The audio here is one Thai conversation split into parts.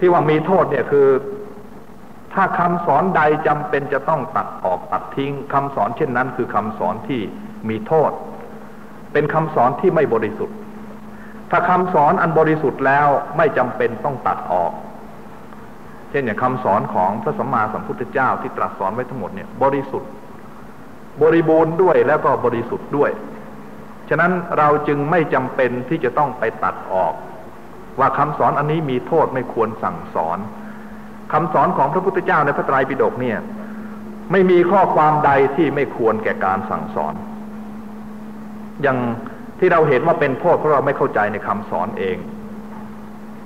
ที่ว่ามีโทษเนี่ยคือ ถ้าคำสอนใดจำเป็นจะต้องตัดออกตัดทิ้งคำสอนเช่นนั้น คือคำสอนที่มีโทษ เป็นคำสอนที่ไม่บริสุทธิ์ ถ้าคำสอนอันบริสุทธิ์แล้วไม่จำเป็นต้องตัดออก เช่นอย่างคำสอนของพระสัมมาสัมพุทธเจ้าที่ตรัสสอนไว้ทั้งหมดเนี่ยบริสุทธิ์ บริบูรณ์ด้วยแล้วก็บริสุทธิ์ด้วย ฉะนั้นเราจึงไม่จำเป็นที่จะต้องไปตัดออก ว่าคำสอนอันนี้มีโทษไม่ควรสั่งสอนคำสอนของพระพุทธเจ้าในพระไตรปิฎกเนี่ย ไม่มีข้อความใดที่ไม่ควรแก่การสั่งสอน อย่างที่เราเห็นว่าเป็นโทษเพราะเราไม่เข้าใจในคำสอนเอง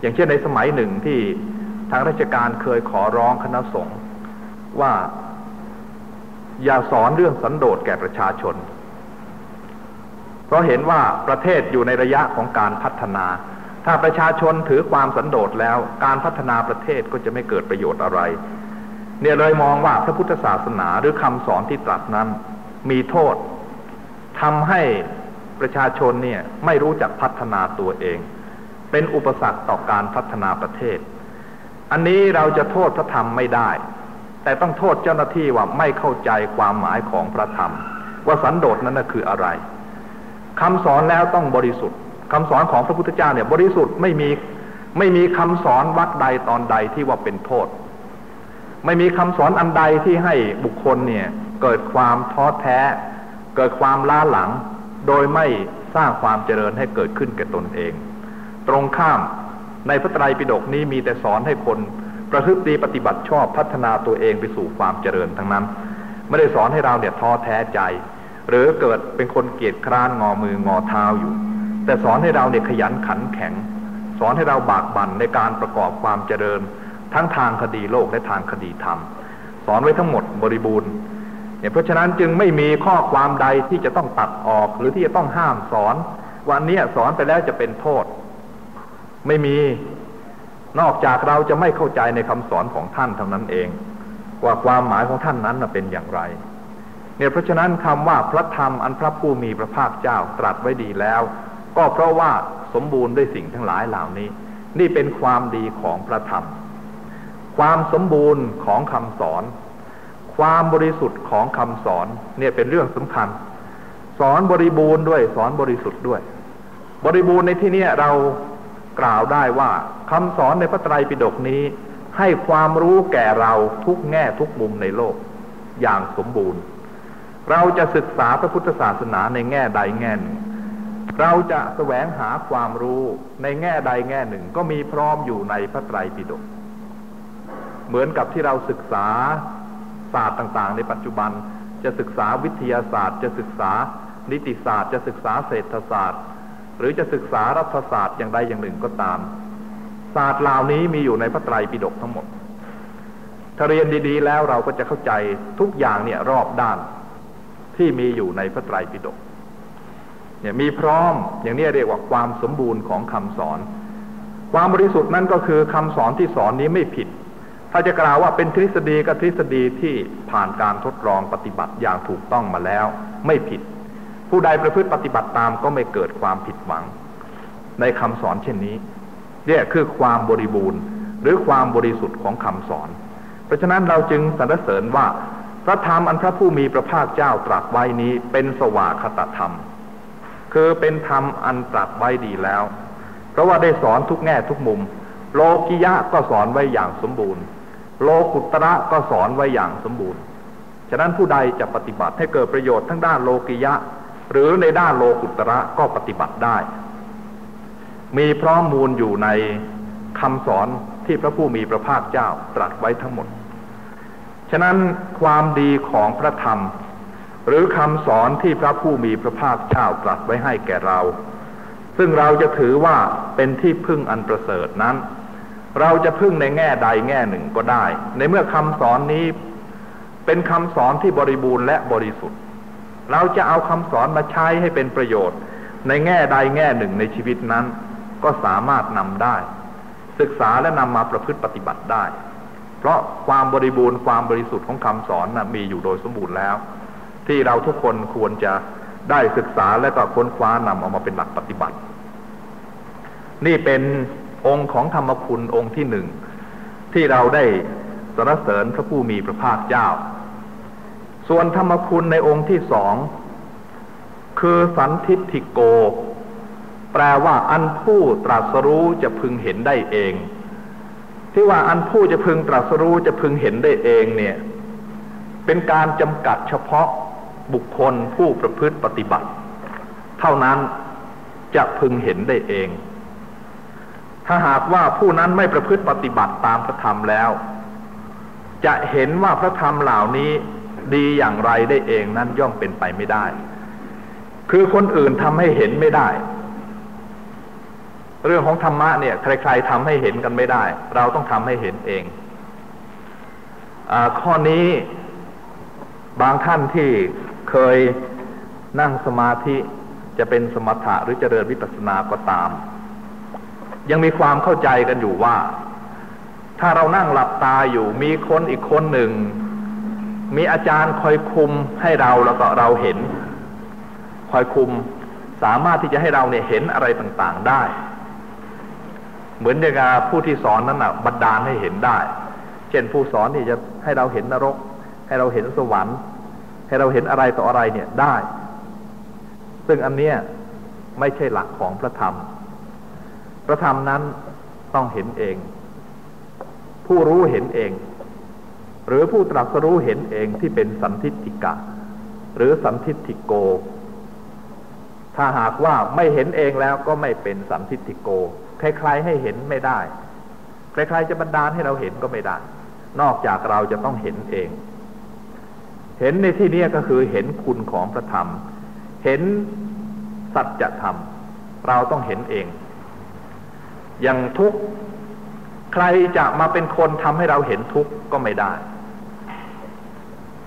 อย่างเช่นในสมัยหนึ่งที่ทางราชการเคยขอร้องคณะสงฆ์ว่าอย่าสอนเรื่องสันโดษแก่ประชาชน เพราะเห็นว่าประเทศอยู่ในระยะของการพัฒนา ถ้าประชาชนถือความสันโดษแล้ว การพัฒนาประเทศก็จะไม่เกิดประโยชน์อะไร เนี่ยเลยมองว่าพระพุทธศาสนาหรือคำสอนที่ตรัสนั้น มีโทษทำให้ประชาชนเนี่ยไม่รู้จักพัฒนาตัวเอง เป็นอุปสรรคต่อการพัฒนาประเทศ อันนี้เราจะโทษพระธรรมไม่ได้ แต่ต้องโทษเจ้าหน้าที่ว่าไม่เข้าใจความหมายของพระธรรม ว่าสันโดษนั้นคืออะไรคำสอนแล้วต้องบริสุทธิ์ คำสอนของพระพุทธเจ้าเนี่ยบริสุทธิ์ไม่มีไม่มีคำสอนวัดใดตอนใดที่ว่าเป็นโทษ ไม่มีคำสอนอันใดที่ให้บุคคลเนี่ยเกิดความท้อแท้ เกิดความล้าหลัง โดยไม่สร้างความเจริญให้เกิดขึ้นแก่ตนเอง ตรงข้ามในพระไตรปิฎกนี้มีแต่สอนให้คนประพฤติดีปฏิบัติชอบพัฒนาตัวเองไปสู่ความเจริญทั้งนั้น ไม่ได้สอนให้เราเนี่ยท้อแท้ใจ หรือเกิดเป็นคนเกียจคร้านงอมืองอเท้าอยู่ แต่สอนให้เราเนี่ยขยันขันแข็ง สอนให้เราบากบั่นในการประกอบความเจริญ ทั้งทางคดีโลกและทางคดีธรรม สอนไว้ทั้งหมดบริบูรณ์เนี่ยเพราะฉะนั้นจึงไม่มีข้อความใดที่จะต้องตัดออกหรือที่จะต้องห้ามสอน วันนี้สอนไปแล้วจะเป็นโทษ ไม่มีนอกจากเราจะไม่เข้าใจในคำสอนของท่านเท่านั้นเอง ว่าความหมายของท่านนั้นเป็นอย่างไรเนี่ยเพราะฉะนั้นคำว่าพระธรรมอันพระผู้มีพระภาคเจ้าตรัสไว้ดีแล้ว ก็เพราะว่าสมบูรณ์ด้วยสิ่งทั้งหลายเหล่านี้ นี่เป็นความดีของพระธรรม ความสมบูรณ์ของคำสอน ความบริสุทธิ์ของคำสอนเนี่ยเป็นเรื่องสำคัญ สอนบริบูรณ์ด้วยสอนบริสุทธิ์ด้วย บริบูรณ์ในที่นี้เรากล่าวได้ว่าคำสอนในพระไตรปิฎกนี้ ให้ความรู้แก่เราทุกแง่ทุกมุมในโลก อย่างสมบูรณ์ เราจะศึกษาพระพุทธศาสนาในแง่ใดแง่หนึ่ง เราจะแสวงหาความรู้ในแง่ใดแง่หนึ่งก็มีพร้อมอยู่ในพระไตรปิฎกเหมือนกับที่เราศึกษาศาสตร์ต่างๆ ในปัจจุบันจะศึกษาวิทยาศาสตร์ จะศึกษานิติศาสตร์ จะศึกษาเศรษฐศาสตร์ หรือจะศึกษารัฐศาสตร์อย่างใดอย่างหนึ่งก็ตาม ศาสตร์เหล่านี้มีอยู่ในพระไตรปิฎกทั้งหมด ถ้าเรียนดีๆ แล้วเราก็จะเข้าใจทุกอย่างเนี่ยรอบด้านที่มีอยู่ในพระไตรปิฎก เนี่ยมีพร้อมอย่างนี้เรียกว่าความสมบูรณ์ของคำสอน ความบริสุทธิ์นั่นก็คือคำสอนที่สอนนี้ไม่ผิด ถ้าจะกล่าวว่าเป็นทฤษฎีก็ทฤษฎีที่ผ่านการทดลองปฏิบัติอย่างถูกต้องมาแล้ว ไม่ผิด ผู้ใดประพฤติปฏิบัติตามก็ไม่เกิดความผิดหวัง ในคำสอนเช่นนี้เนี่ยคือความบริบูรณ์หรือความบริสุทธิ์ของคำสอน เพราะฉะนั้นเราจึงสรรเสริญว่าพระธรรมอันพระผู้มีพระภาคเจ้าตรัสไว้นี้เป็นสวาคตธรรม คือเป็นธรรมอันตรัสไว้ดีแล้ว เพราะว่าได้สอนทุกแง่ทุกมุม โลกิยะก็สอนไว้อย่างสมบูรณ์ โลกุตระก็สอนไว้อย่างสมบูรณ์ ฉะนั้นผู้ใดจะปฏิบัติให้เกิดประโยชน์ทั้งด้านโลกิยะ หรือในด้านโลกุตระก็ปฏิบัติได้ มีพร้อมมูลอยู่ในคำสอนที่พระผู้มีพระภาคเจ้าตรัสไว้ทั้งหมด ฉะนั้นความดีของพระธรรม หรือคำสอนที่พระผู้มีพระภาคเจ้าตรัสไว้ให้แก่เรา ซึ่งเราจะถือว่าเป็นที่พึ่งอันประเสริฐนั้น เราจะพึ่งในแง่ใดแง่หนึ่งก็ได้ ในเมื่อคำสอนนี้เป็นคำสอนที่บริบูรณ์และบริสุทธิ์ เราจะเอาคำสอนมาใช้ให้เป็นประโยชน์ ในแง่ใดแง่หนึ่งในชีวิตนั้น ก็สามารถนำได้ ศึกษาและนำมาประพฤติปฏิบัติได้ เพราะความบริบูรณ์ความบริสุทธิ์ของคำสอนนะมีอยู่โดยสมบูรณ์แล้ว ที่เราทุกคนควรจะได้ศึกษาและก็ค้นคว้านำออกมาเป็นหลักปฏิบัติ นี่เป็นองค์ของธรรมคุณองค์ที่หนึ่ง ที่เราได้สรรเสริญพระผู้มีพระภาคเจ้า ส่วนธรรมคุณในองค์ที่สองคือสันทิฏฐิโก แปลว่าอันผู้ตรัสรู้จะพึงเห็นได้เอง ที่ว่าอันผู้จะพึงตรัสรู้จะพึงเห็นได้เองเนี่ย เป็นการจำกัดเฉพาะ บุคคลผู้ประพฤติปฏิบัติ เท่านั้นจะพึงเห็นได้เอง ถ้าหากว่าผู้นั้นไม่ประพฤติปฏิบัติตามพระธรรมแล้ว จะเห็นว่าพระธรรมเหล่านี้ดีอย่างไรได้เองนั้นย่อมเป็นไปไม่ได้ คือคนอื่นทำให้เห็นไม่ได้ เรื่องของธรรมะเนี่ยใครๆทำให้เห็นกันไม่ได้ เราต้องทำให้เห็นเองอข้อนี้บางท่านที่ เคยนั่งสมาธิจะเป็นสมถะหรือเจริญวิปัสสนาก็ตาม ยังมีความเข้าใจกันอยู่ว่า ถ้าเรานั่งหลับตาอยู่มีคนอีกคนหนึ่ง มีอาจารย์คอยคุมให้เราแล้วก็เราเห็น คอยคุมสามารถที่จะให้เราเนี่ยเห็นอะไรต่างๆได้ เหมือนอย่างผู้ที่สอนนั้นนะบันดาลให้เห็นได้ เช่นผู้สอนนี่จะให้เราเห็นนรก ให้เราเห็นสวรรค์ ให้เราเห็นอะไรต่ออะไรเนี่ยได้ ซึ่งอันเนี้ยไม่ใช่หลักของพระธรรม พระธรรมนั้นต้องเห็นเอง ผู้รู้เห็นเอง หรือผู้ตรัสรู้เห็นเองที่เป็นสันทิฏฐิกะ หรือสันทิฏฐิโก ถ้าหากว่าไม่เห็นเองแล้วก็ไม่เป็นสันทิฏฐิโก ใครๆให้เห็นไม่ได้ ใครๆจะบันดาลให้เราเห็นก็ไม่ได้ นอกจากเราจะต้องเห็นเอง เห็นในที่นี้ก็คือเห็นคุณของพระธรรม เห็นสัจธรรม เราต้องเห็นเอง อย่างทุกใครจะมาเป็นคนทำให้เราเห็นทุกข์ก็ไม่ได้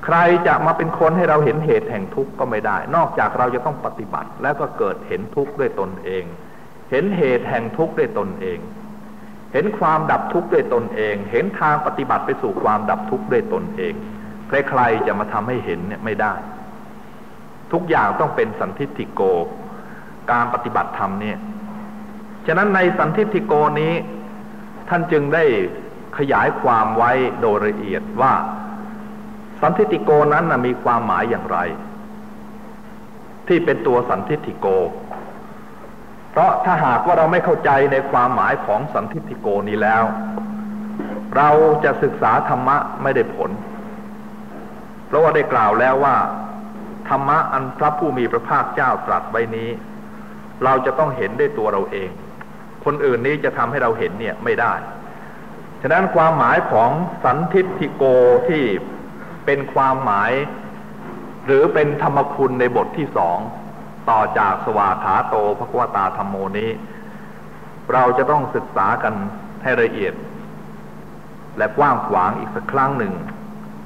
ใครจะมาเป็นคนให้เราเห็นเหตุแห่งทุกข์ก็ไม่ได้ นอกจากเราจะต้องปฏิบัติ แล้วก็เกิดเห็นทุกข์ด้วยตนเอง เห็นเหตุแห่งทุกข์ด้วยตนเอง เห็นความดับทุกข์ด้วยตนเอง เห็นทางปฏิบัติไปสู่ความดับทุกข์ด้วยตนเอง ใครๆจะมาทำให้เห็นเนี่ยไม่ได้ ทุกอย่างต้องเป็นสันทิฏฐิโก การปฏิบัติธรรมเนี่ย ฉะนั้นในสันทิฏฐิโกนี้ ท่านจึงได้ขยายความไว้โดยละเอียดว่า สันทิฏฐิโกนั้นนะมีความหมายอย่างไร ที่เป็นตัวสันทิฏฐิโก เพราะถ้าหากว่าเราไม่เข้าใจในความหมายของสันทิฏฐิโกนี้แล้ว เราจะศึกษาธรรมะไม่ได้ผล เพราะว่าได้กล่าวแล้วว่า ธรรมะอันพระผู้มีพระภาคเจ้าตรัสไว้นี้ เราจะต้องเห็นด้วยตัวเราเอง คนอื่นนี้จะทำให้เราเห็นเนี่ยไม่ได้ ฉะนั้นความหมายของสันทิฏฐิโกที่เป็นความหมาย หรือเป็นธรรมคุณในบทที่สองต่อจากสวาขาโตภควตาธรรมโมนี้ เราจะต้องศึกษากันให้ละเอียด และกว้างขวางอีกสักครั้งหนึ่ง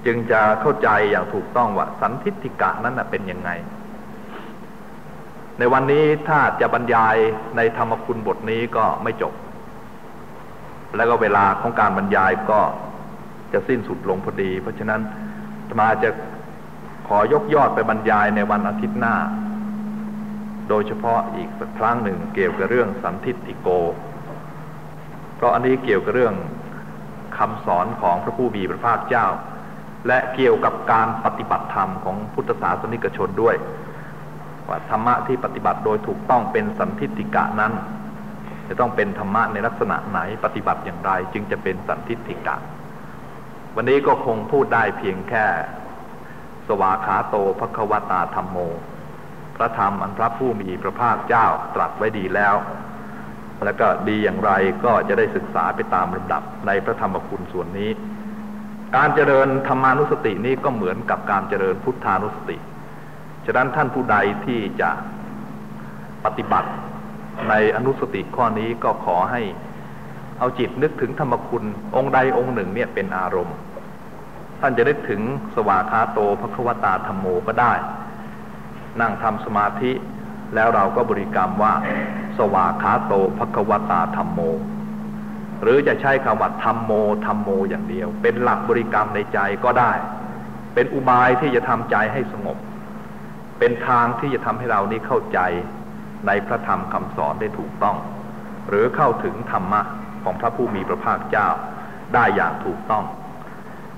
จึงจะเข้าใจอย่างถูกต้องว่าสันทิฏฐิกะนั้นเป็นยังไง ในวันนี้ถ้าจะบรรยายในธรรมคุณบทนี้ก็ไม่จบ แล้วก็เวลาของการบรรยายก็จะสิ้นสุดลงพอดี เพราะฉะนั้นมาจะขอยกยอดไปบรรยายในวันอาทิตย์หน้า โดยเฉพาะอีกสักครั้งหนึ่งเกี่ยวกับเรื่องสันทิฏฐิโก เพราะอันนี้เกี่ยวกับเรื่องคำสอนของพระผู้มีพระภาคเจ้า และเกี่ยวกับการปฏิบัติธรรมของพุทธศาสนิกชนด้วย ว่าธรรมะที่ปฏิบัติโดยถูกต้องเป็นสันทิฏฐิกะนั้น จะต้องเป็นธรรมะในลักษณะไหนปฏิบัติอย่างไร จึงจะเป็นสันทิฏฐิกะ วันนี้ก็คงพูดได้เพียงแค่ สวาขาโตภควตาธรรมโม พระธรรมอันพระผู้มีพระภาคเจ้าตรัสไว้ดีแล้วแล้วก็ดีอย่างไรก็จะได้ศึกษาไปตามลำดับในพระธรรมคุณส่วนนี้ การเจริญธรรมานุสตินี้ก็เหมือนกับการเจริญพุทธานุสติ ฉะนั้นท่านผู้ใดที่จะปฏิบัติในอนุสติข้อนี้ก็ขอให้เอาจิตนึกถึงธรรมคุณองค์ใดองค์หนึ่งเนี่ยเป็นอารมณ์ ท่านจะนึกถึงสวากขาโตภควตาธรรมโมก็ได้ นั่งทำสมาธิแล้วเราก็บริกรรมว่า สวากขาโตภควตาธรรมโม หรือจะใช้คำว่าธรรมโมธรรมโมอย่างเดียว เป็นหลักบริกรรมในใจก็ได้ เป็นอุบายที่จะทำใจให้สงบ เป็นทางที่จะทำให้เรานี้เข้าใจในพระธรรมคำสอนได้ถูกต้อง หรือเข้าถึงธรรมะของพระผู้มีพระภาคเจ้าได้อย่างถูกต้อง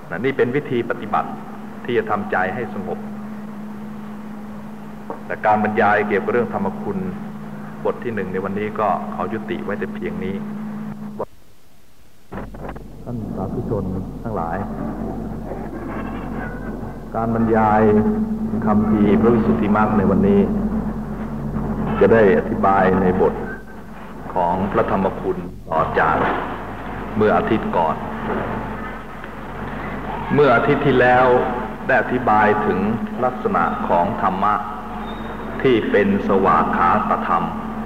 นนี่เป็นวิธีปฏิบัติที่จะทำใจให้สงบ แต่การบรรยายเกี่ยวกับเรื่องธรรมคุณบทที่หนึ่งในวันนี้ก็ขอยุติไว้แต่เพียงนี้านสาธุชนทั้งหลาย การบรรยายคำพีพระวิสุทธิมรรคในวันนี้ จะได้อธิบายในบทของพระธรรมคุณต่อจากเมื่ออาทิตย์ก่อน เมื่ออาทิตย์ที่แล้วได้อธิบายถึงลักษณะของธรรมะ ที่เป็นสวากขาตธรรม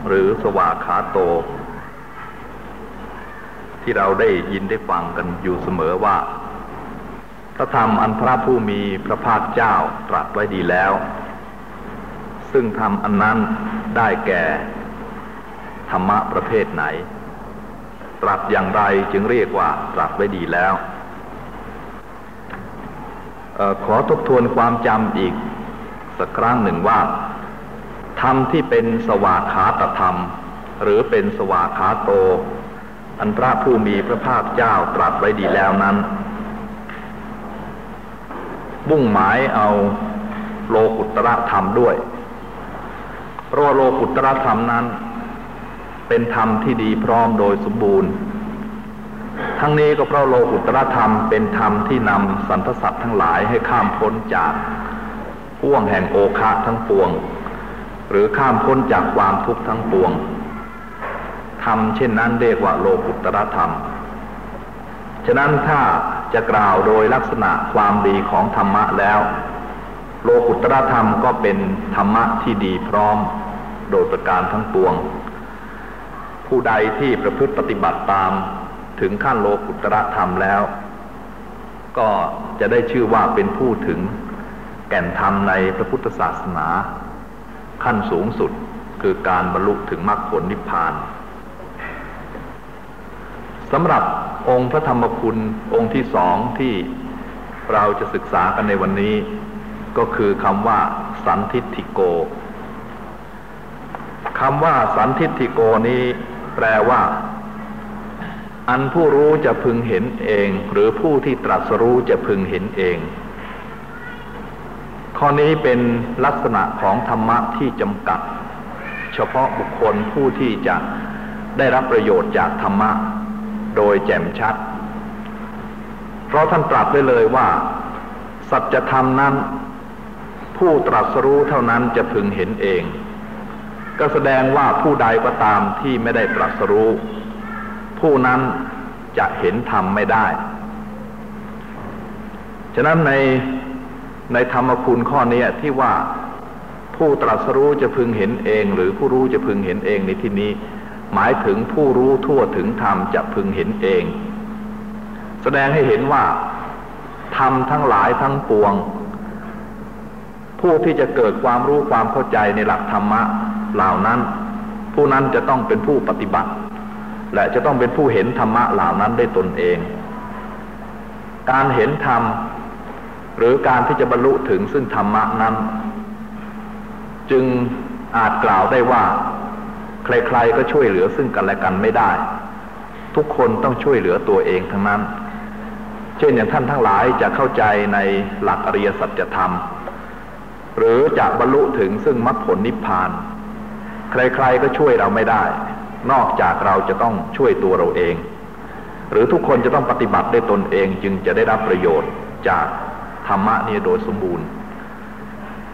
หรือสวากขาโต ที่เราได้ยินได้ฟังกันอยู่เสมอว่า พระธรรมอันพระผู้มีพระภาคเจ้าตรัสไว้ดีแล้ว ซึ่งธรรมอันนั้นได้แก่ ธรรมะประเภทไหน ตรัสอย่างไรจึงเรียกว่าตรัสไว้ดีแล้วออขอทบทวนความจำอีก สักครั้งหนึ่งว่า ธรรมที่เป็นสวากขาตธรรม หรือเป็นสวากขาโต อันพระผู้มีพระภาคเจ้าตรัสไว้ดีแล้วนั้นบุ่งหมายเอาโลกุตระธรรมด้วย เพราะโลกุตระธรรมนั้น เป็นธรรมที่ดีพร้อมโดยสมบูรณ์ ทั้งนี้ก็เพราะโลกุตรธรรมเป็นธรรมที่นำสรรพสัตว์ทั้งหลายให้ข้ามพ้นจากพ่วงแห่งโอคะทั้งปวง หรือข้ามพ้นจากความทุกข์ทั้งปวง รม เช่นนั้นเรียกว่าโลกุตรธรรม ฉะนั้นถ้าจะกล่าวโดยลักษณะความดีของธรรมะแล้ว โลกุตรธรรมก็เป็นธรรมะที่ดีพร้อมโดยประการทั้งปวง ผู้ใดที่ประพฤติปฏิบัติตามถึงขั้นโลกุตระธรรมแล้ว ก็จะได้ชื่อว่าเป็นผู้ถึงแก่นธรรมในพระพุทธศาสนา ขั้นสูงสุดคือการบรรลุถึงมรรคผลนิพพาน สำหรับองค์พระธรรมคุณองค์ที่สองที่เราจะศึกษากันในวันนี้ ก็คือคำว่าสันทิฏฐิโกคำว่าสันทิฏฐิโกนี้แปลว่า อันผู้รู้จะพึงเห็นเอง หรือผู้ที่ตรัสรู้จะพึงเห็นเอง ข้อนี้เป็นลักษณะของธรรมะที่จำกัด เฉพาะบุคคลผู้ที่จะได้รับประโยชน์จากธรรมะ โดยแจ่มชัด เพราะท่านตรัสไว้เลยว่า สัจธรรมนั้น ผู้ตรัสรู้เท่านั้นจะพึงเห็นเอง ก็แสดงว่าผู้ใดก็ตามที่ไม่ได้ตรัสรู้ ผู้นั้นจะเห็นธรรมไม่ได้ ฉะนั้นในในธรรมคุณข้อนี้ที่ว่าผู้ตรัสรู้จะพึงเห็นเอง หรือผู้รู้จะพึงเห็นเองในที่นี้ หมายถึงผู้รู้ทั่วถึงธรรมจะพึงเห็นเอง แสดงให้เห็นว่า ธรรมทั้งหลายทั้งปวง ผู้ที่จะเกิดความรู้ความเข้าใจในหลักธรรมะเหล่านั้น ผู้นั้นจะต้องเป็นผู้ปฏิบัติ และจะต้องเป็นผู้เห็นธรรมะเหล่านั้นได้ตนเอง การเห็นธรรม หรือการที่จะบรรลุถึงซึ่งธรรมะนั้น จึงอาจกล่าวได้ว่า ใครๆก็ช่วยเหลือซึ่งกันและกันไม่ได้ ทุกคนต้องช่วยเหลือตัวเองทั้งนั้น เช่นอย่างท่านทั้งหลายจะเข้าใจในหลักอริยสัจธรรม หรือจะบรรลุถึงซึ่งมรรคผลนิพพาน ใครๆก็ช่วยเราไม่ได้ นอกจากเราจะต้องช่วยตัวเราเอง หรือทุกคนจะต้องปฏิบัติได้ตนเองจึงจะได้รับประโยชน์จากธรรมะนี้โดยสมบูรณ์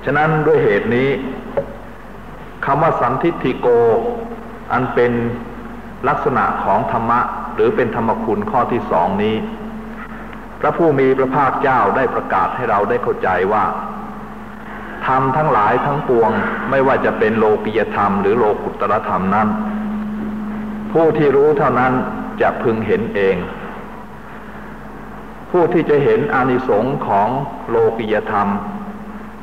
ฉะนั้นด้วยเหตุนี้ คำว่าสันทิฏฐิโก อันเป็นลักษณะของธรรมะ หรือเป็นธรรมคุณข้อที่สองนี้ พระผู้มีพระภาคเจ้าได้ประกาศให้เราได้เข้าใจว่าธรรมทั้งหลายทั้งปวง ไม่ว่าจะเป็นโลกิยธรรมหรือโลกุตรธรรมนั้น ผู้ที่รู้เท่านั้นจะพึงเห็นเอง ผู้ที่จะเห็นอานิสงส์ของโลกิยธรรม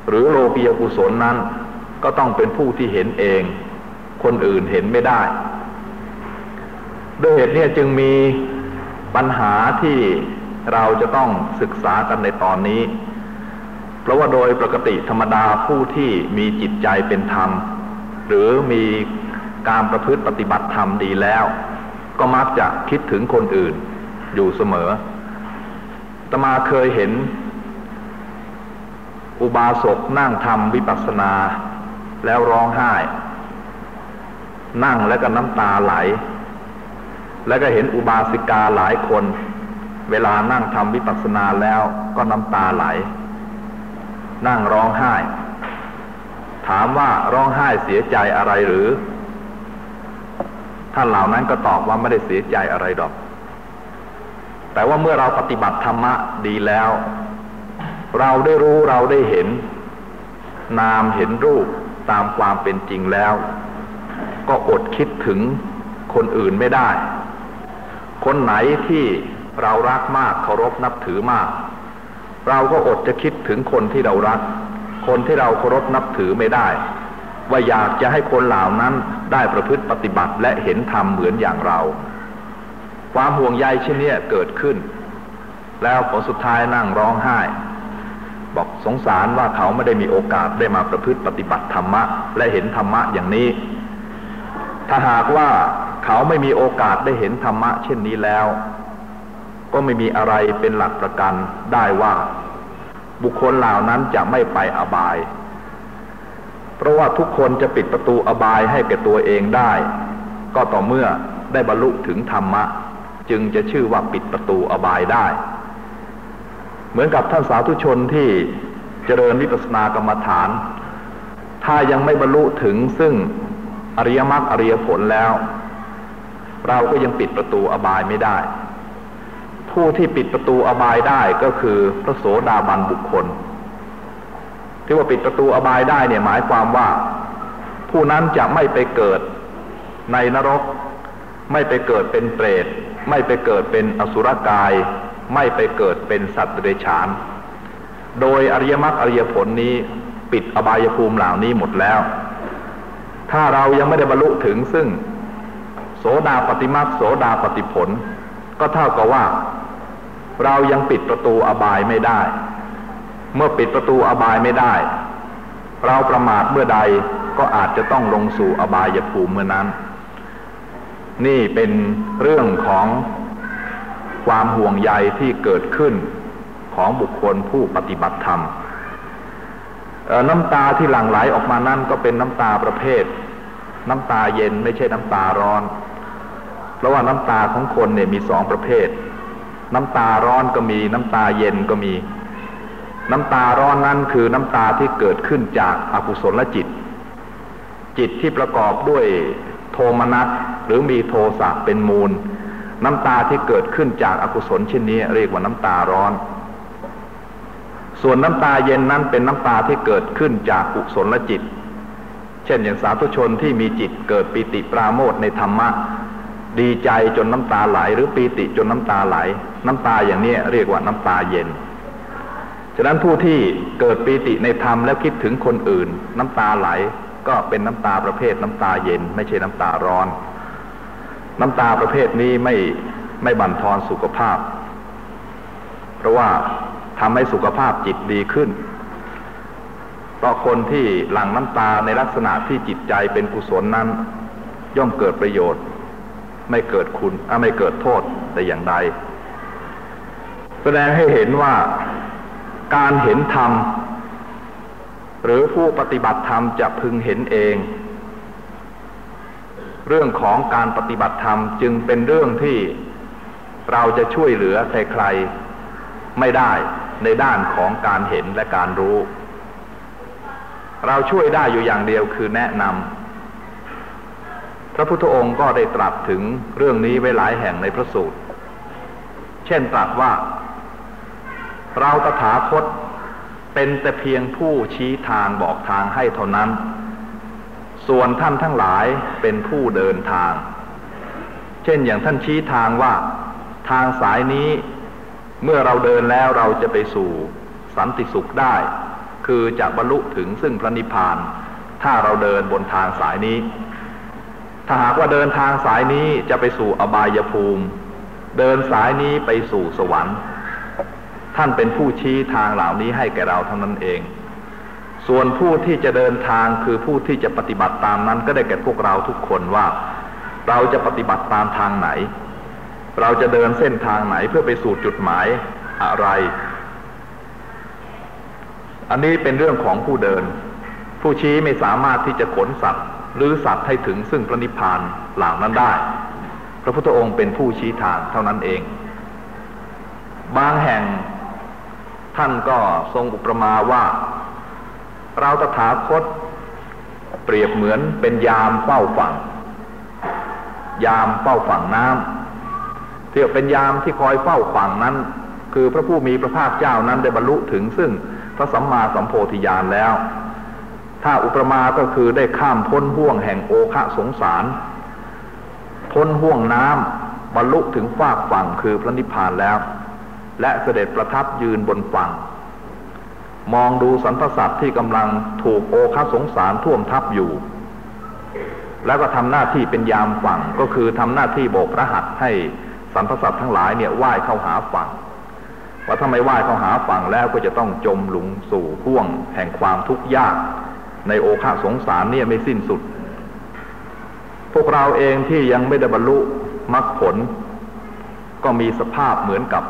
หรือโลกิยกุศลนั้น ก็ต้องเป็นผู้ที่เห็นเอง คนอื่นเห็นไม่ได้ ด้วยเหตุนี้จึงมีปัญหาที่เราจะต้องศึกษากันในตอนนี้ เพราะว่าโดยปกติธรรมดาผู้ที่มีจิตใจเป็นธรรม หรือมีการประพฤติปฏิบัติธรรมดีแล้ว ก็มักจะคิดถึงคนอื่นอยู่เสมอตมาเคยเห็น อุบาสกนั่งทำวิปัสสนา แล้วร้องไห้ นั่งแล้วก็น้ำตาไหล แล้วก็เห็นอุบาสิกาหลายคน เวลานั่งทำวิปัสสนาแล้วก็น้ำตาไหล นั่งร้องไห้ ถามว่าร้องไห้เสียใจอะไรหรือ ท่านเหล่านั้นก็ตอบว่าไม่ได้เสียใจอะไรดอก แต่ว่าเมื่อเราปฏิบัติธรรมะดีแล้ว เราได้รู้เราได้เห็นนามเห็นรูป ตามความเป็นจริงแล้ว ก็อดคิดถึงคนอื่นไม่ได้ คนไหนที่เรารักมากเคารพนับถือมาก เราก็อดจะคิดถึงคนที่เรารัก คนที่เราเคารพนับถือไม่ได้ ว่าอยากจะให้คนเหล่านั้นได้ประพฤติปฏิบัติและเห็นธรรมเหมือนอย่างเรา ความห่วงใยเช่นนี้เกิดขึ้น แล้วผลสุดท้ายนั่งร้องไห้ บอกสงสารว่าเขาไม่ได้มีโอกาสได้มาประพฤติปฏิบัติธรรมะ และเห็นธรรมะอย่างนี้ ถ้าหากว่าเขาไม่มีโอกาสได้เห็นธรรมะ เช่นนี้แล้ว ก็ไม่มีอะไรเป็นหลักประกันได้ว่า บุคคลเหล่านั้นจะไม่ไปอบาย เพราะว่าทุกคนจะปิดประตูอบายให้แก่ตัวเองได้ ก็ต่อเมื่อได้บรรลุถึงธรรมะ จึงจะชื่อว่าปิดประตูอบายได้ เหมือนกับท่านสาธุชนที่เจริญวิปัสสนากรรมฐาน ถ้ายังไม่บรรลุถึงซึ่งอริยมรรคอริยผลแล้ว เราก็ยังปิดประตูอบายไม่ได้ ผู้ที่ปิดประตูอบายได้ก็คือพระโสดาบันบุคคล ที่ว่าปิดประตูอบายได้เนี่ยหมายความว่า ผู้นั้นจะไม่ไปเกิดในนรก ไม่ไปเกิดเป็นเปรต ไม่ไปเกิดเป็นอสุรกาย ไม่ไปเกิดเป็นสัตว์เดรัจฉาน โดยอริยมรรคอริยผลนี้ปิดอบายภูมิเหล่านี้หมดแล้ว ถ้าเรายังไม่ได้บรรลุถึงซึ่ง โสดาปฏิมรรคโสดาปฏิผล ก็เท่ากับว่า เรายังปิดประตูอบายไม่ได้ เมื่อปิดประตูอบายไม่ได้ เราประมาทเมื่อใดก็อาจจะต้องลงสู่อบายภูมิเมื่อนั้น นี่เป็นเรื่องของ ความห่วงใยที่เกิดขึ้นของบุคคลผู้ปฏิบัติธรรมน้ำตาที่หลั่งไหลออกมานั่นก็เป็นน้ำตาประเภท น้ำตาเย็นไม่ใช่น้ำตาร้อน เพราะว่าน้ำตาของคนเนี่ยมีสองประเภท น้ำตาร้อนก็มีน้ำตาเย็นก็มี น้ำตาร้อนนั้นคือน้ำตาที่เกิดขึ้นจากอากุศลจิต จิตที่ประกอบด้วยโทมนัสหรือมีโทสะเป็นมูล น้ำตาที่เกิดขึ้นจากอากุศลเช่นนี้ เรียกว่าน้ำตาร้อน ส่วนน้ำตาเย็นนั้นเป็นน้ำตาที่เกิดขึ้นจากกุศลจิต เช่นอย่างสาธุชนที่มีจิตเกิดปีติปราโมทในธรรมะ ดีใจจนน้ำตาไหล หรือปีติจนน้ำตาไหล น้ำตาอย่างนี้เรียกว่าน้ำตาเย็นฉะนั้นผู้ที่เกิดปีติในธรรมแล้วคิดถึงคนอื่น น้ำตาไหลก็เป็นน้ำตาประเภทน้ำตาเย็น ไม่ใช่น้ำตาร้อน น้ำตาประเภทนี้ไม่ไม่บั่นทอนสุขภาพ เพราะว่าทำให้สุขภาพจิตดีขึ้นเพราะคนที่หลั่งน้ำตาในลักษณะที่จิตใจเป็นกุศลนั้น ย่อมเกิดประโยชน์ ไม่เกิดคุณไม่เกิดโทษแต่อย่างใด แสดงให้เห็นว่าการเห็นธรรม หรือผู้ปฏิบัติธรรมจะพึงเห็นเอง เรื่องของการปฏิบัติธรรมจึงเป็นเรื่องที่เราจะช่วยเหลือใครๆไม่ได้ในด้านของการเห็นและการรู้ เราช่วยได้อยู่อย่างเดียวคือแนะนำพระพุทธองค์ก็ได้ตรัสถึงเรื่องนี้ไว้หลายแห่งในพระสูตร เช่นตรัสว่า เราตถาคตเป็นแต่เพียงผู้ชี้ทางบอกทางให้เท่านั้น ส่วนท่านทั้งหลายเป็นผู้เดินทาง เช่นอย่างท่านชี้ทางว่า ทางสายนี้ เมื่อเราเดินแล้วเราจะไปสู่สันติสุขได้ คือจะบรรลุถึงซึ่งพระนิพพาน ถ้าเราเดินบนทางสายนี้ ถ้าหากว่าเดินทางสายนี้จะไปสู่อบายภูมิ เดินสายนี้ไปสู่สวรรค์ ท่านเป็นผู้ชี้ทางเหล่านี้ให้แก่เราเท่านั้นเอง ส่วนผู้ที่จะเดินทางคือผู้ที่จะปฏิบัติตามนั้น ก็ได้แก่พวกเราทุกคนว่า เราจะปฏิบัติตามทางไหน เราจะเดินเส้นทางไหนเพื่อไปสู่จุดหมายอะไร อันนี้เป็นเรื่องของผู้เดิน ผู้ชี้ไม่สามารถที่จะขนสัตว์ หรือสัตว์ให้ถึงซึ่งพระนิพพานเหล่านั้นได้ พระพุทธองค์เป็นผู้ชี้ทางเท่านั้นเอง บางแห่งท่านก็ทรงอุปมาว่า เราตถาคต เปรียบเหมือนเป็นยามเฝ้าฝั่ง ยามเฝ้าฝั่งน้ำเทียบเป็นยามที่คอยเฝ้าฝั่งนั้น คือพระผู้มีพระภาคเจ้านั้นได้บรรลุถึงซึ่งพระสัมมาสัมโพธิญาณแล้ว ถ้าอุปมาก็คือได้ข้ามพ้นห่วงแห่งโอคะสงสาร พ้นห่วงน้ำบรรลุถึงฟากฝั่งคือพระนิพพานแล้ว และเสด็จประทับยืนบนฝั่ง มองดูสรรพสัตว์ที่กำลังถูกโอคาสงสารท่วมทับอยู่ แล้วก็ทำหน้าที่เป็นยามฝั่งก็คือทำหน้าที่โบกพระหัตให้สรรพสัตว์ทั้งหลายเนี่ยว่ายเข้าหาฝั่งว่าถ้าไม่ว่ายเข้าหาฝั่งแล้วก็จะต้องจมหลุงสู่ห่วงแห่งความทุกข์ยาก ในโอคาสงสารเนี่ยไม่สิ้นสุด พวกเราเองที่ยังไม่ได้บรรลุมรรคผล ก็มีสภาพเหมือนกับ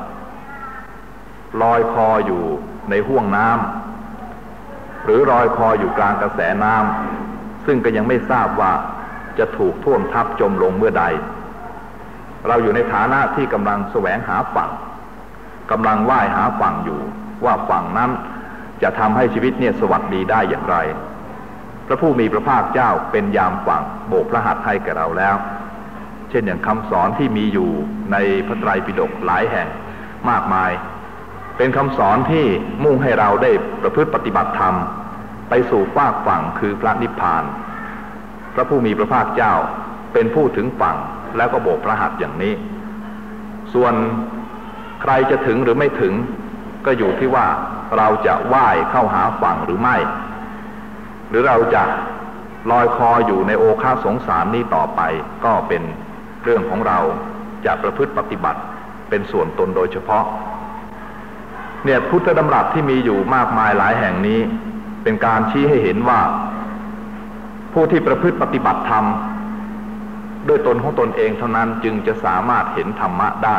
ลอยคออยู่ ในห่วงน้ำหรือลอยคออยู่กลางกระแสน้ำซึ่งก็ยังไม่ทราบว่าจะถูกท่วมทับจมลงเมื่อใด เราอยู่ในฐานะที่กำลังแสวงหาฝั่งกำลังว่ายหาฝั่งอยู่ ว่าฝั่งนั้นจะทำให้ชีวิตเนี่ยสวัสดีได้อย่างไร พระผู้มีพระภาคเจ้าเป็นยามฝั่งโบกพระหัตถ์ให้แก่เราแล้ว เช่นอย่างคำสอนที่มีอยู่ในพระไตรปิฎกหลายแห่งมากมาย เป็นคำสอนที่มุ่งให้เราได้ประพฤติปฏิบัติธรรม ไปสู่ฟากฝั่งคือพระนิพพาน พระผู้มีพระภาคเจ้าเป็นผู้ถึงฝั่งแล้วก็โบกพระหัตถ์อย่างนี้ ส่วนใครจะถึงหรือไม่ถึง ก็อยู่ที่ว่าเราจะว่ายเข้าหาฝั่งหรือไม่ หรือเราจะลอยคออยู่ในโอคาสงสารนี้ต่อไปก็เป็นเรื่องของเราจะประพฤติปฏิบัติเป็นส่วนตนโดยเฉพาะ เนี่ยพุทธดำรัสที่มีอยู่มากมายหลายแห่งนี้ เป็นการชี้ให้เห็นว่า ผู้ที่ประพฤติปฏิบัติธรรมด้วยตนของตนเองเท่านั้นจึงจะสามารถเห็นธรรมะได้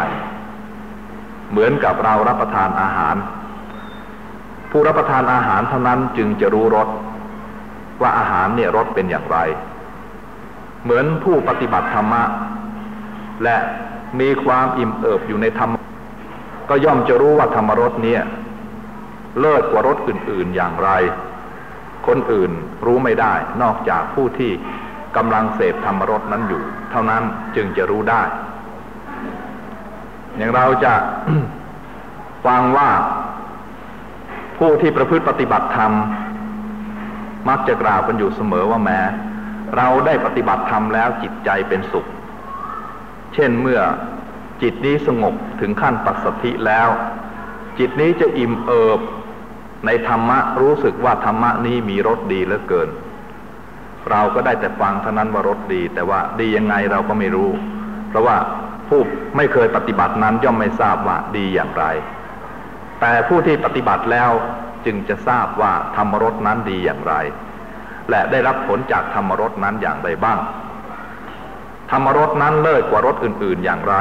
เหมือนกับเรารับประทานอาหาร ผู้รับประทานอาหารเท่านั้นจึงจะรู้รสว่าอาหารเนี่ยรสเป็นอย่างไร เหมือนผู้ปฏิบัติธรรมะ และมีความอิ่มเอิบอยู่ในธรรม ก็ย่อมจะรู้ว่าธรรมรสเนี่ยเลิศกว่ารสอื่น ๆอย่างไร คนอื่นรู้ไม่ได้ นอกจากผู้ที่กำลังเสพธรรมรสนั้นอยู่ เท่านั้นจึงจะรู้ได้ อย่างเราจะฟังว่าผู้ที่ประพฤติปฏิบัติธรรม มักจะกล่าวกันอยู่เสมอว่าแม้ เราได้ปฏิบัติธรรมแล้วจิตใจเป็นสุข เช่นเมื่อ จิตนี้สงบถึงขั้นปัสสธิแล้ว จิตนี้จะอิ่มเอิบ ในธรรมะรู้สึกว่าธรรมะนี้มีรสดีเหลือเกิน เราก็ได้แต่ฟังเท่านั้นว่ารสดี แต่ว่าดียังไงเราก็ไม่รู้ เพราะว่าผู้ไม่เคยปฏิบัตินั้นย่อมไม่ทราบว่าดีอย่างไร แต่ผู้ที่ปฏิบัติแล้วจึงจะทราบว่าธรรมรสนั้นดีอย่างไร และได้รับผลจากธรรมรสนั้นอย่างไรบ้าง ธรรมรสนั้นเลิศกว่ารสอื่น ๆ อย่างไร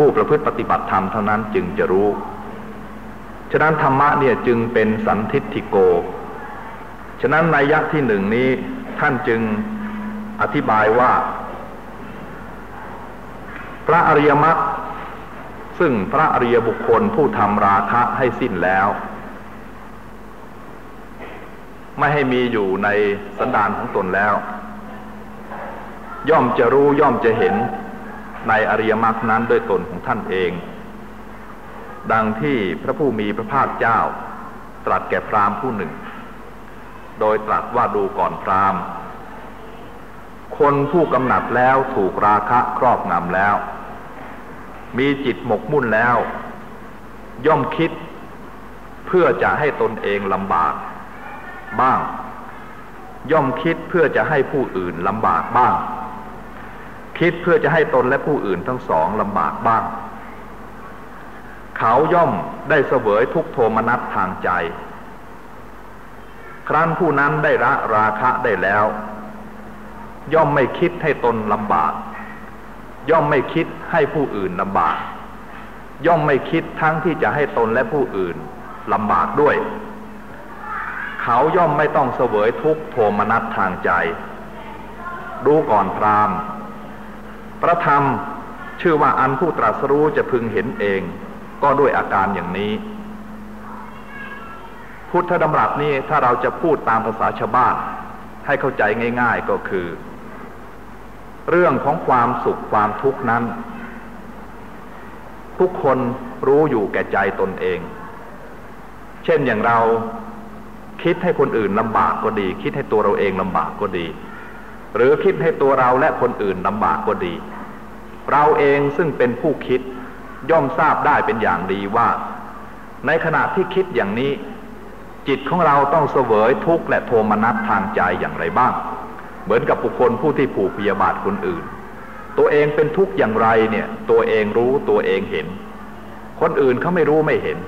ผู้ประพฤติปฏิบัติธรรมเท่านั้นจึงจะรู้ ฉะนั้นธรรมะเนี่ยจึงเป็นสันทิฏฐิโก ฉะนั้นในยักที่หนึ่งนี้ท่านจึงอธิบายว่า พระอริยมรรคซึ่งพระอริยบุคคลผู้ทำราคะให้สิ้นแล้ว ไม่ให้มีอยู่ในสันดานของตนแล้ว ย่อมจะรู้ย่อมจะเห็น ในอริยมรรคนั้นด้วยตนของท่านเอง ดังที่พระผู้มีพระภาคเจ้า ตรัสแก่พราหมณ์ผู้หนึ่ง โดยตรัสว่าดูก่อนพราหมณ์ คนผู้กำหนัดแล้วถูกราคะครอบงำแล้ว มีจิตหมกมุ่นแล้ว ย่อมคิดเพื่อจะให้ตนเองลำบาก บ้าง ย่อมคิดเพื่อจะให้ผู้อื่นลำบากบ้าง คิดเพื่อจะให้ตนและผู้อื่นทั้งสองลำบากบ้าง เขาย่อมได้เสวยทุกโทมนัสทางใจ ครั้นผู้นั้นได้ละราคะได้แล้ว ย่อมไม่คิดให้ตนลำบาก ย่อมไม่คิดให้ผู้อื่นลำบาก ย่อมไม่คิดทั้งที่จะให้ตนและผู้อื่นลำบากด้วย เขาย่อมไม่ต้องเสวยทุกโทมนัสทางใจ ดูก่อนพราม พระธรรมชื่อว่าอันผู้ตรัสรู้จะพึงเห็นเอง ก็ด้วยอาการอย่างนี้ พุทธดำรัสนี้ถ้าเราจะพูดตามภาษาชาวบ้าน ให้เข้าใจง่าย ๆก็คือ เรื่องของความสุขความทุกข์นั้น ทุกคนรู้อยู่แก่ใจตนเอง เช่นอย่างเราคิดให้คนอื่นลำบากก็ดี คิดให้ตัวเราเองลำบากก็ดี หรือคิดให้ตัวเราและคนอื่นลำบากก็ดี เราเองซึ่งเป็นผู้คิดย่อมทราบได้เป็นอย่างดีว่า ในขณะที่คิดอย่างนี้ จิตของเราต้องเสวยทุกข์และโทมนัสทางใจอย่างไรบ้าง เหมือนกับบุคคลผู้ที่ผูกพยาบาทคนอื่น ตัวเองเป็นทุกข์อย่างไรเนี่ย ตัวเองรู้ตัวเองเห็น คนอื่นเขาไม่รู้ไม่เห็น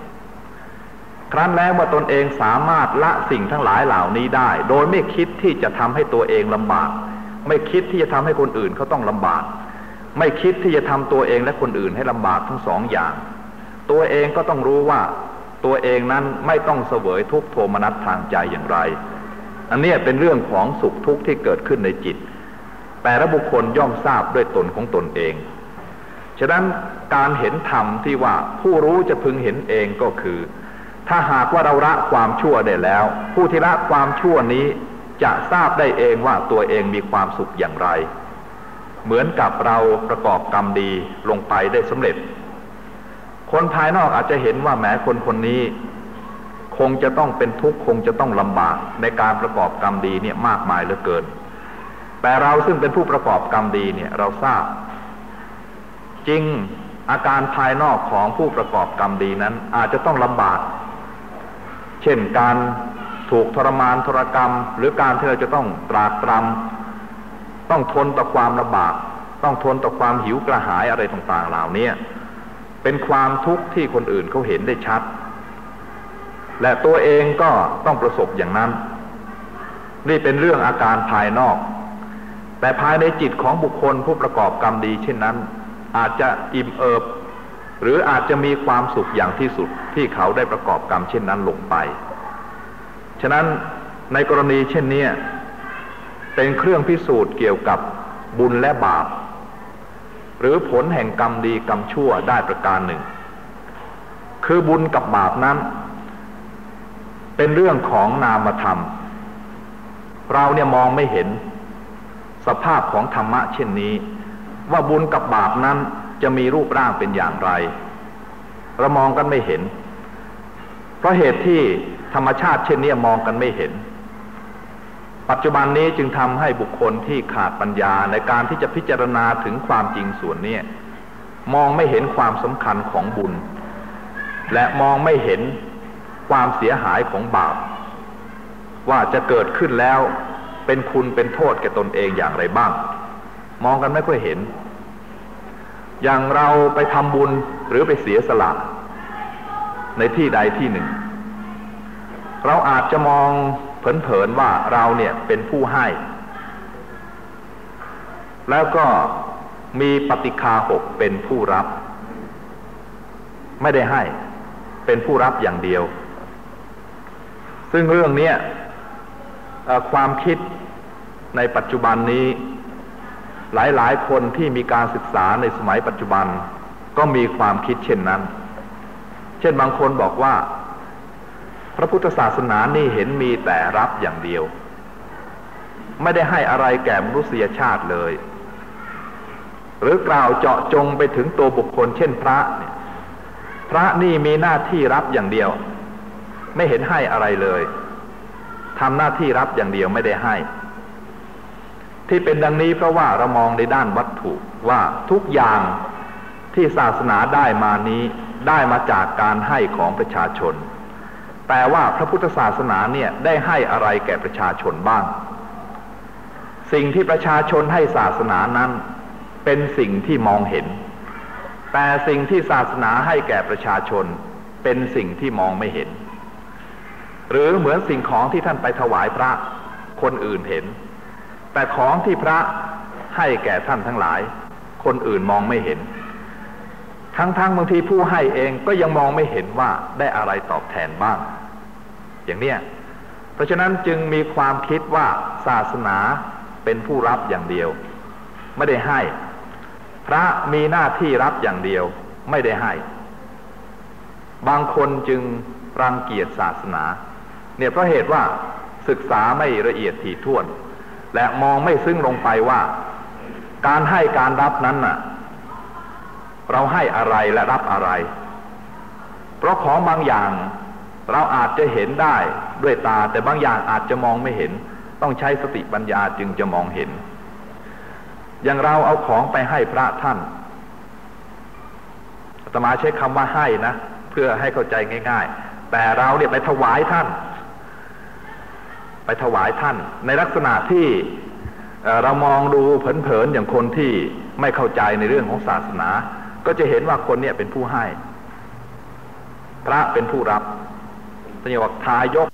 ครั้นแล้วเมื่อตนเองสามารถละสิ่งทั้งหลายเหล่านี้ได้ โดยไม่คิดที่จะทำให้ตัวเองลำบาก ไม่คิดที่จะทำให้คนอื่นเขาต้องลำบาก ไม่คิดที่จะทำตัวเองและคนอื่นให้ลำบากทั้งสองอย่าง ตัวเองก็ต้องรู้ว่าตัวเองนั้นไม่ต้องเสวยทุกโทมนัสทางใจอย่างไร อันนี้เป็นเรื่องของสุขทุกข์ที่เกิดขึ้นในจิต แต่ละบุคคลย่อมทราบด้วยตนของตนเอง ฉะนั้นการเห็นธรรมที่ว่าผู้รู้จะพึงเห็นเองก็คือ ถ้าหากว่าเราละความชั่วได้แล้ว ผู้ที่ละความชั่วนี้ จะทราบได้เองว่าตัวเองมีความสุขอย่างไร เหมือนกับเราประกอบกรรมดีลงไปได้สำเร็จ คนภายนอกอาจจะเห็นว่าแม้คนคนนี้ คงจะต้องเป็นทุกข์คงจะต้องลำบากในการประกอบกรรมดีเนี่ยมากมายเหลือเกิน แต่เราซึ่งเป็นผู้ประกอบกรรมดีเนี่ยเราทราบ จริงอาการภายนอกของผู้ประกอบกรรมดีนั้นอาจจะต้องลำบาก เช่นการ ถูกทรมานทรกรรม หรือการที่เราจะต้องตรากตรำต้องทนต่อความลำบาก ต้องทนต่อความหิวกระหายอะไรต่างๆเหล่านี้เป็นความทุกข์ที่คนอื่นเขาเห็นได้ชัด และตัวเองก็ต้องประสบอย่างนั้น นี่เป็นเรื่องอาการภายนอก แต่ภายในจิตของบุคคลผู้ประกอบกรรมดีเช่นนั้น อาจจะอิ่มเอิบ หรืออาจจะมีความสุขอย่างที่สุดที่เขาได้ประกอบกรรมเช่นนั้นลงไป ฉะนั้นในกรณีเช่นนี้เป็นเครื่องพิสูจน์เกี่ยวกับบุญและบาป หรือผลแห่งกรรมดีกรรมชั่วได้ประการหนึ่ง คือบุญกับบาปนั้น เป็นเรื่องของนามธรรม เราเนี่ยมองไม่เห็น สภาพของธรรมะเช่นนี้ ว่าบุญกับบาปนั้นจะมีรูปร่างเป็นอย่างไร เรามองกันไม่เห็น เพราะเหตุที่ ธรรมชาติเช่นนี้มองกันไม่เห็น ปัจจุบันนี้จึงทำให้บุคคลที่ขาดปัญญาในการที่จะพิจารณาถึงความจริงส่วนนี้มองไม่เห็นความสำคัญของบุญ และมองไม่เห็นความเสียหายของบาป ว่าจะเกิดขึ้นแล้วเป็นคุณเป็นโทษแก่ตนเองอย่างไรบ้าง มองกันไม่ค่อยเห็น อย่างเราไปทำบุญหรือไปเสียสละในที่ใดที่หนึ่ง เราอาจจะมองเผินๆว่าเราเนี่ยเป็นผู้ให้ แล้วก็มีปฏิคาหกเป็นผู้รับ ไม่ได้ให้ เป็นผู้รับอย่างเดียว ซึ่งเรื่องนี้ความคิดในปัจจุบันนี้ หลายๆ คนที่มีการศึกษาในสมัยปัจจุบัน ก็มีความคิดเช่นนั้น เช่นบางคนบอกว่า พระพุทธศาสนานี่เห็นมีแต่รับอย่างเดียว ไม่ได้ให้อะไรแก่มนุษยชาติเลย หรือกล่าวเจาะจงไปถึงตัวบุคคลเช่นพระเนี่ยพระนี่มีหน้าที่รับอย่างเดียว ไม่เห็นให้อะไรเลยทำหน้าที่รับอย่างเดียวไม่ได้ให้ ที่เป็นดังนี้เพราะว่าเรามองในด้านวัตถุว่าทุกอย่างที่ศาสนาได้มานี้ได้มาจากการให้ของประชาชน แต่ว่าพระพุทธศาสนาเนี่ยได้ให้อะไรแก่ประชาชนบ้าง สิ่งที่ประชาชนให้ศาสนานั้น เป็นสิ่งที่มองเห็น แต่สิ่งที่ศาสนาให้แก่ประชาชน เป็นสิ่งที่มองไม่เห็น หรือเหมือนสิ่งของที่ท่านไปถวายพระคนอื่นเห็น แต่ของที่พระให้แก่ท่านทั้งหลาย คนอื่นมองไม่เห็น ทั้งๆบางทีผู้ให้เองก็ยังมองไม่เห็นว่าได้อะไรตอบแทนบ้าง อย่างเนี้ยเพราะฉะนั้นจึงมีความคิดว่าศาสนาเป็นผู้รับอย่างเดียว ไม่ได้ให้ พระมีหน้าที่รับอย่างเดียว ไม่ได้ให้ บางคนจึงรังเกียจศาสนา เนี่ยเพราะเหตุว่าศึกษาไม่ละเอียดถี่ถ้วน และมองไม่ซึ้งลงไปว่า การให้การรับนั้นน่ะ เราให้อะไรและรับอะไร เพราะของบางอย่างเราอาจจะเห็นได้ด้วยตา แต่บางอย่างอาจจะมองไม่เห็น ต้องใช้สติปัญญาจึงจะมองเห็น อย่างเราเอาของไปให้พระท่านอาตมาใช้คำว่าให้นะ เพื่อให้เข้าใจง่าย ๆ แต่เราเนี่ยไปถวายท่าน ไปถวายท่าน ในลักษณะที่เรามองดูเผินๆอย่างคนที่ไม่เข้าใจในเรื่องของศาสนา ก็จะเห็นว่าคนเนี่ยเป็นผู้ให้ พระเป็นผู้รับเรียกว่าทายก